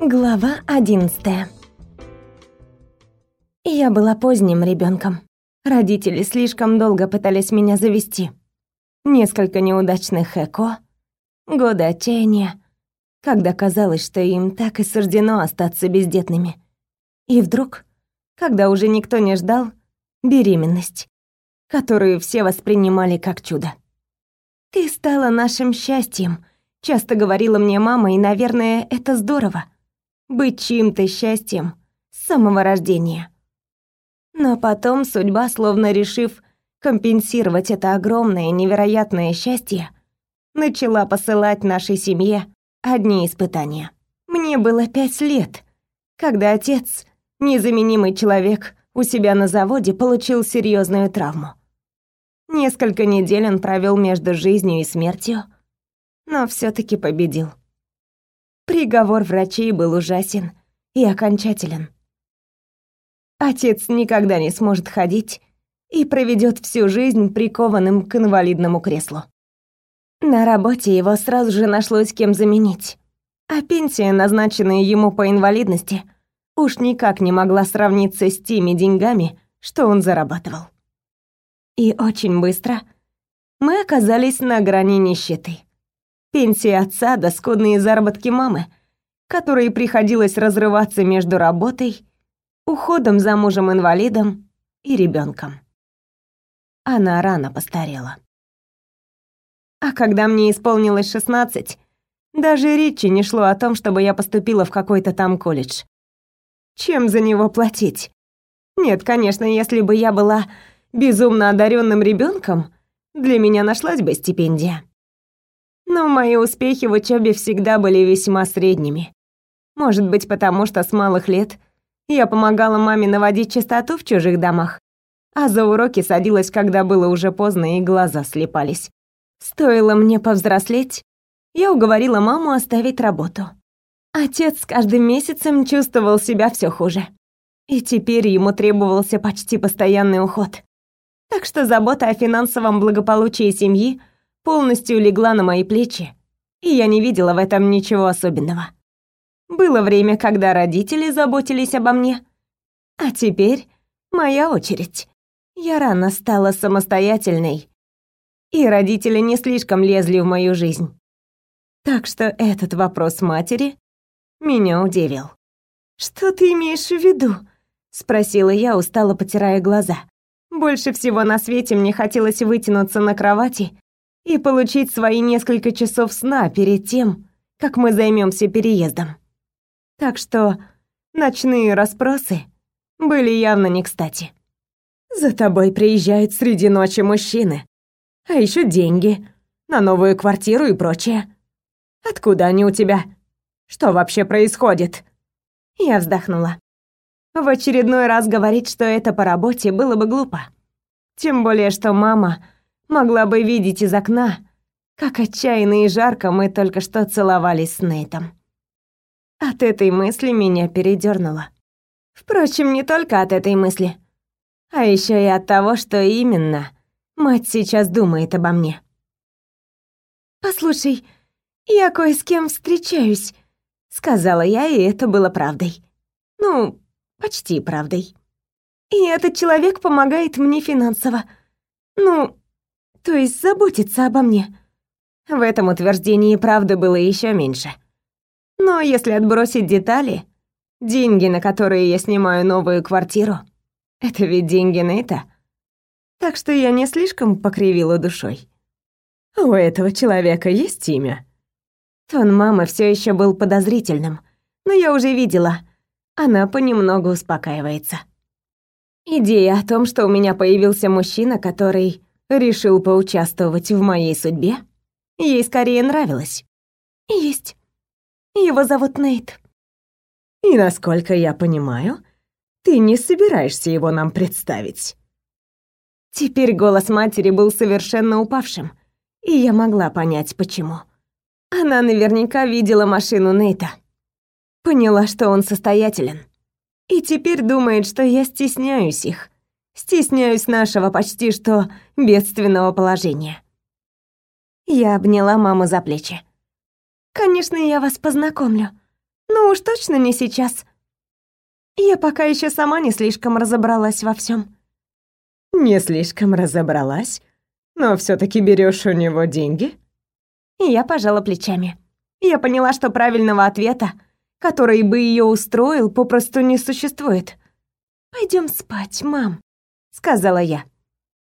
Глава одиннадцатая. Я была поздним ребенком. Родители слишком долго пытались меня завести. Несколько неудачных эко, годы отчаяния, когда казалось, что им так и суждено остаться бездетными. И вдруг, когда уже никто не ждал, беременность, которую все воспринимали как чудо. «Ты стала нашим счастьем», — часто говорила мне мама, и, наверное, это здорово — быть чьим-то счастьем с самого рождения. Но потом судьба, словно решив компенсировать это огромное невероятное счастье, начала посылать нашей семье одни испытания. Мне было пять лет, когда отец, незаменимый человек, у себя на заводе получил серьезную травму. Несколько недель он провел между жизнью и смертью, но все таки победил. Приговор врачей был ужасен и окончателен. Отец никогда не сможет ходить и проведет всю жизнь прикованным к инвалидному креслу. На работе его сразу же нашлось кем заменить, а пенсия, назначенная ему по инвалидности, уж никак не могла сравниться с теми деньгами, что он зарабатывал. И очень быстро мы оказались на грани нищеты. Пенсия отца да скудные заработки мамы, которой приходилось разрываться между работой, уходом за мужем-инвалидом и ребенком. Она рано постарела. А когда мне исполнилось 16, даже речи не шло о том, чтобы я поступила в какой-то там колледж. Чем за него платить? Нет, конечно, если бы я была безумно одаренным ребенком, для меня нашлась бы стипендия но мои успехи в учебе всегда были весьма средними. Может быть, потому что с малых лет я помогала маме наводить чистоту в чужих домах, а за уроки садилась, когда было уже поздно и глаза слепались. Стоило мне повзрослеть, я уговорила маму оставить работу. Отец с каждым месяцем чувствовал себя все хуже. И теперь ему требовался почти постоянный уход. Так что забота о финансовом благополучии семьи полностью легла на мои плечи, и я не видела в этом ничего особенного. Было время, когда родители заботились обо мне, а теперь моя очередь. Я рано стала самостоятельной, и родители не слишком лезли в мою жизнь. Так что этот вопрос матери меня удивил. «Что ты имеешь в виду?» — спросила я, устало потирая глаза. Больше всего на свете мне хотелось вытянуться на кровати и получить свои несколько часов сна перед тем, как мы займемся переездом. Так что ночные расспросы были явно не кстати. За тобой приезжают среди ночи мужчины, а еще деньги на новую квартиру и прочее. Откуда они у тебя? Что вообще происходит? Я вздохнула. В очередной раз говорить, что это по работе, было бы глупо. Тем более, что мама могла бы видеть из окна, как отчаянно и жарко мы только что целовались с Нейтом. От этой мысли меня передёрнуло. Впрочем, не только от этой мысли, а ещё и от того, что именно мать сейчас думает обо мне. «Послушай, я кое с кем встречаюсь», — сказала я, и это было правдой. Ну, почти правдой. И этот человек помогает мне финансово. Ну, то есть заботится обо мне. В этом утверждении правды было еще меньше. Но если отбросить детали, деньги, на которые я снимаю новую квартиру, это ведь деньги Нейта. Так что я не слишком покривила душой. У этого человека есть имя. Тон мамы все еще был подозрительным, но я уже видела, она понемногу успокаивается. Идея о том, что у меня появился мужчина, который решил поучаствовать в моей судьбе, ей скорее нравилось. Есть. Его зовут Нейт. И насколько я понимаю, ты не собираешься его нам представить. Теперь голос матери был совершенно упавшим, и я могла понять, почему. Она наверняка видела машину Нейта. Поняла, что он состоятелен. И теперь думает, что я стесняюсь их стесняюсь нашего почти что бедственного положения. Я обняла маму за плечи. «Конечно, я вас познакомлю. Ну уж точно не сейчас. Я пока еще сама не слишком разобралась во всем. Не слишком разобралась, но все таки берешь у него деньги? Я пожала плечами. Я поняла, что правильного ответа, который бы ее устроил, попросту не существует. Пойдем спать, мам, сказала я.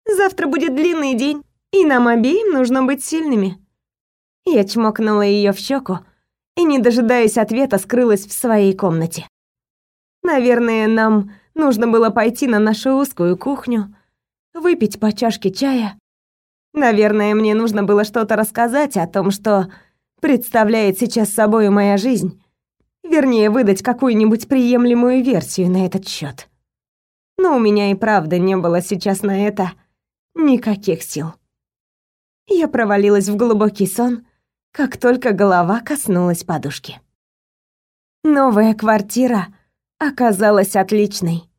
Завтра будет длинный день, и нам обеим нужно быть сильными. Я чмокнула ее в щеку и, не дожидаясь ответа, скрылась в своей комнате. Наверное, нам нужно было пойти на нашу узкую кухню, выпить по чашке чая. Наверное, мне нужно было что-то рассказать о том, что представляет сейчас собой моя жизнь. Вернее, выдать какую-нибудь приемлемую версию на этот счет. Но у меня и правда не было сейчас на это никаких сил. Я провалилась в глубокий сон, как только голова коснулась подушки. Новая квартира оказалась отличной.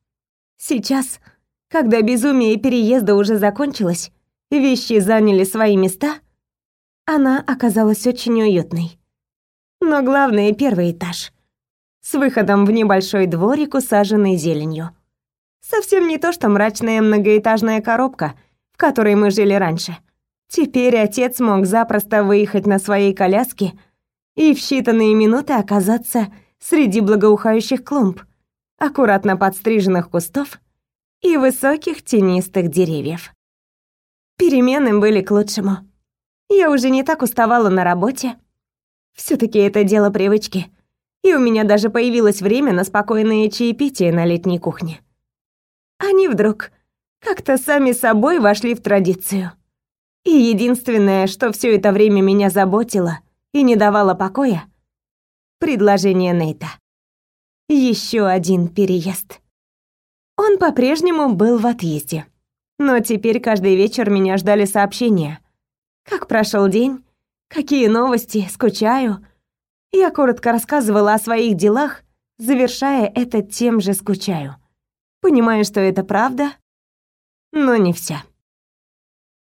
Сейчас, когда безумие переезда уже закончилось, вещи заняли свои места, она оказалась очень уютной. Но главное — первый этаж. С выходом в небольшой дворик, усаженный зеленью. Совсем не то, что мрачная многоэтажная коробка, в которой мы жили раньше. Теперь отец мог запросто выехать на своей коляске и в считанные минуты оказаться среди благоухающих клумб, аккуратно подстриженных кустов и высоких тенистых деревьев. Перемены были к лучшему. Я уже не так уставала на работе. все таки это дело привычки. И у меня даже появилось время на спокойное чаепитие на летней кухне. Они вдруг как-то сами собой вошли в традицию. И единственное, что все это время меня заботило и не давало покоя — предложение Нейта. Еще один переезд. Он по-прежнему был в отъезде. Но теперь каждый вечер меня ждали сообщения. Как прошел день? Какие новости? Скучаю. Я коротко рассказывала о своих делах, завершая это тем же «скучаю». Понимаю, что это правда, но не вся.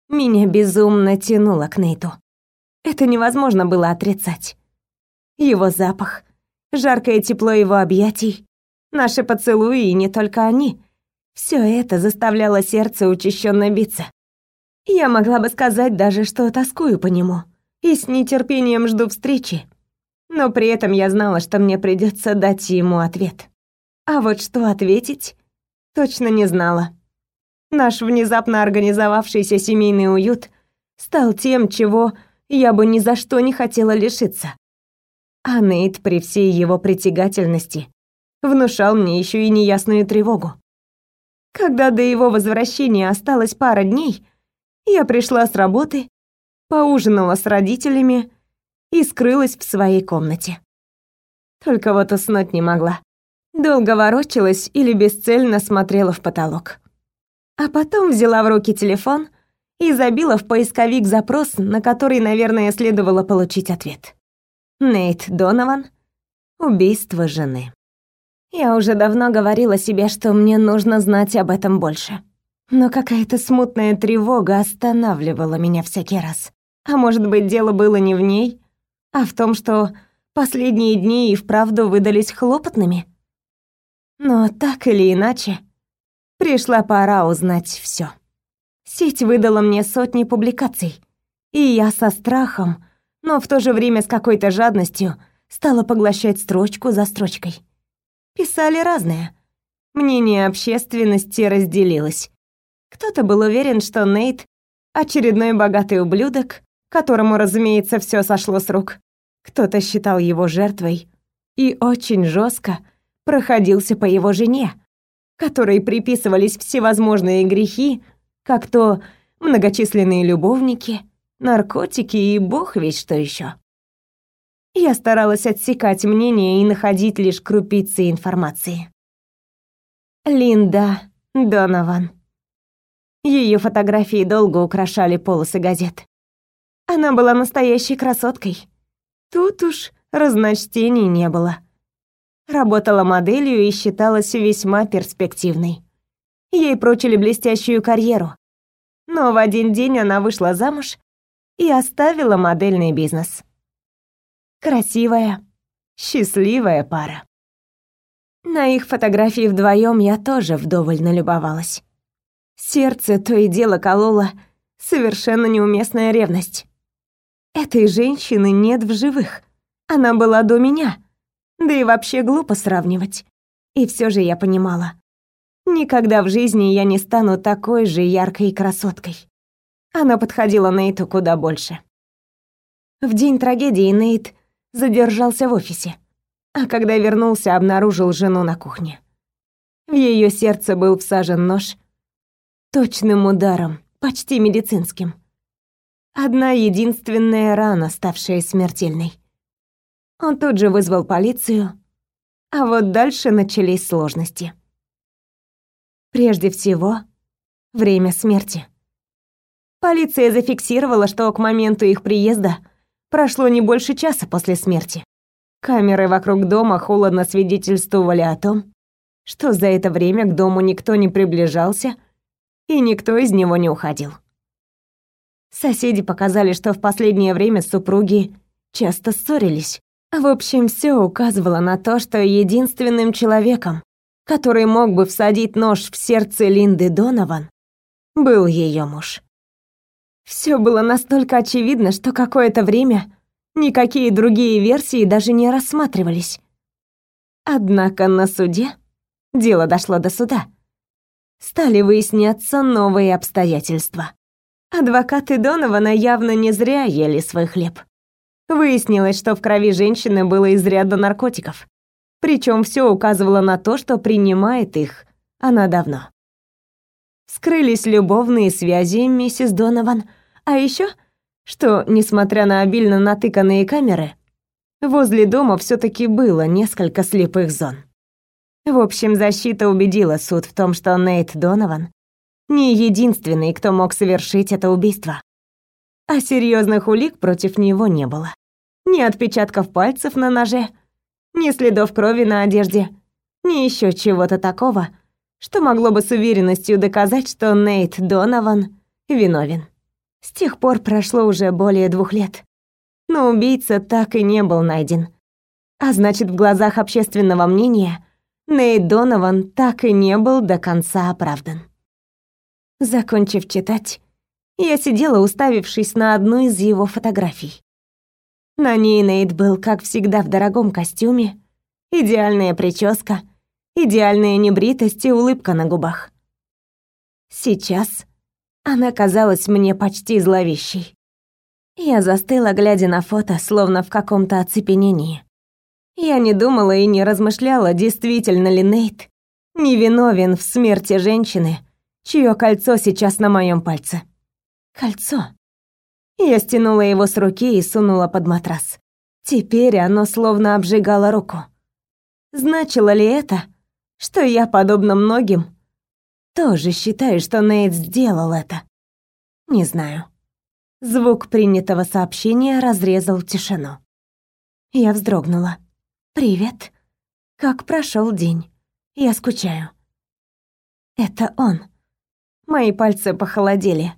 Меня безумно тянуло к Нейту. Это невозможно было отрицать. Его запах, жаркое тепло его объятий, наши поцелуи и не только они. Все это заставляло сердце учащенно биться. Я могла бы сказать даже, что тоскую по нему и с нетерпением жду встречи. Но при этом я знала, что мне придется дать ему ответ. А вот что ответить, точно не знала. Наш внезапно организовавшийся семейный уют стал тем, чего я бы ни за что не хотела лишиться. А Нейт при всей его притягательности внушал мне еще и неясную тревогу. Когда до его возвращения осталось пара дней, я пришла с работы, поужинала с родителями и скрылась в своей комнате. Только вот уснуть не могла. Долго ворочалась или бесцельно смотрела в потолок. А потом взяла в руки телефон и забила в поисковик запрос, на который, наверное, следовало получить ответ. Нейт Донован. Убийство жены. Я уже давно говорила себе, что мне нужно знать об этом больше. Но какая-то смутная тревога останавливала меня всякий раз. А может быть, дело было не в ней, а в том, что последние дни и вправду выдались хлопотными. Но так или иначе, пришла пора узнать все. Сеть выдала мне сотни публикаций, и я со страхом, но в то же время с какой-то жадностью стала поглощать строчку за строчкой. Писали разное. Мнение общественности разделилось. Кто-то был уверен, что Нейт — очередной богатый ублюдок, которому, разумеется, все сошло с рук. Кто-то считал его жертвой и очень жестко проходился по его жене, которой приписывались всевозможные грехи, как то многочисленные любовники, наркотики и бог весь что еще. Я старалась отсекать мнения и находить лишь крупицы информации. Линда Донован. Ее фотографии долго украшали полосы газет. Она была настоящей красоткой. Тут уж разночтений не было работала моделью и считалась весьма перспективной. Ей прочили блестящую карьеру. Но в один день она вышла замуж и оставила модельный бизнес. Красивая, Счастливая пара. На их фотографии вдвоем я тоже вдоволь налюбовалась. Сердце то и дело кололо совершенно неуместная ревность. Этой женщины нет в живых. Она была до меня. Да и вообще глупо сравнивать. И все же я понимала. Никогда в жизни я не стану такой же яркой красоткой. Она подходила Нейту куда больше. В день трагедии Нейт задержался в офисе, а когда вернулся, обнаружил жену на кухне. В ее сердце был всажен нож точным ударом, почти медицинским. Одна единственная рана, ставшая смертельной. Он тут же вызвал полицию, а вот дальше начались сложности. Прежде всего, время смерти. Полиция зафиксировала, что к моменту их приезда прошло не больше часа после смерти. Камеры вокруг дома холодно свидетельствовали о том, что за это время к дому никто не приближался и никто из него не уходил. Соседи показали, что в последнее время супруги часто ссорились. В общем, все указывало на то, что единственным человеком, который мог бы всадить нож в сердце Линды Донован, был ее муж. Все было настолько очевидно, что какое-то время никакие другие версии даже не рассматривались. Однако на суде дело дошло до суда. Стали выясняться новые обстоятельства. Адвокаты Донована явно не зря ели свой хлеб. Выяснилось, что в крови женщины было изрядно наркотиков. Причем все указывало на то, что принимает их она давно. Скрылись любовные связи миссис Донован, а еще, что, несмотря на обильно натыканные камеры, возле дома все таки было несколько слепых зон. В общем, защита убедила суд в том, что Нейт Донован не единственный, кто мог совершить это убийство. А серьезных улик против него не было. Ни отпечатков пальцев на ноже, ни следов крови на одежде, ни еще чего-то такого, что могло бы с уверенностью доказать, что Нейт Донован виновен. С тех пор прошло уже более двух лет. Но убийца так и не был найден. А значит, в глазах общественного мнения Нейт Донован так и не был до конца оправдан. Закончив читать, я сидела, уставившись на одну из его фотографий. На ней Нейт был, как всегда, в дорогом костюме, идеальная прическа, идеальная небритость и улыбка на губах. Сейчас она казалась мне почти зловещей. Я застыла, глядя на фото, словно в каком-то оцепенении. Я не думала и не размышляла, действительно ли Нейт невиновен в смерти женщины, чье кольцо сейчас на моем пальце. Кольцо. Я стянула его с руки и сунула под матрас. Теперь оно словно обжигало руку. Значило ли это, что я, подобно многим, тоже считаю, что Нейт сделал это? Не знаю. Звук принятого сообщения разрезал тишину. Я вздрогнула. «Привет. Как прошел день? Я скучаю». Это он. Мои пальцы похолодели.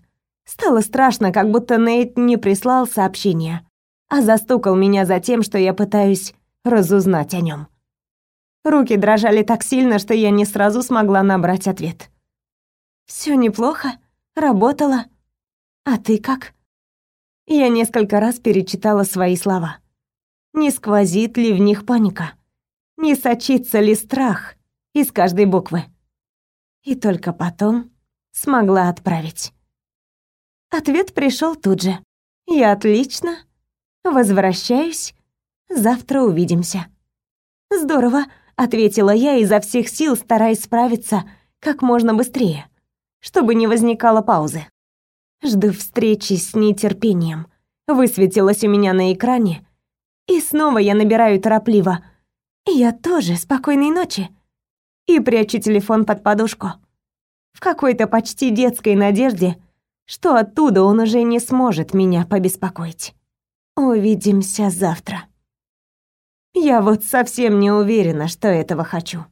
Стало страшно, как будто Нейт не прислал сообщение, а застукал меня за тем, что я пытаюсь разузнать о нем. Руки дрожали так сильно, что я не сразу смогла набрать ответ. Все неплохо, работала. А ты как? Я несколько раз перечитала свои слова. Не сквозит ли в них паника? Не сочится ли страх из каждой буквы? И только потом смогла отправить. Ответ пришел тут же. Я отлично. Возвращаюсь. Завтра увидимся. Здорово, ответила я изо всех сил, стараясь справиться как можно быстрее, чтобы не возникало паузы. Жду встречи с нетерпением. Высветилось у меня на экране, и снова я набираю торопливо. Я тоже, спокойной ночи. И прячу телефон под подушку в какой-то почти детской надежде, что оттуда он уже не сможет меня побеспокоить. Увидимся завтра. Я вот совсем не уверена, что этого хочу.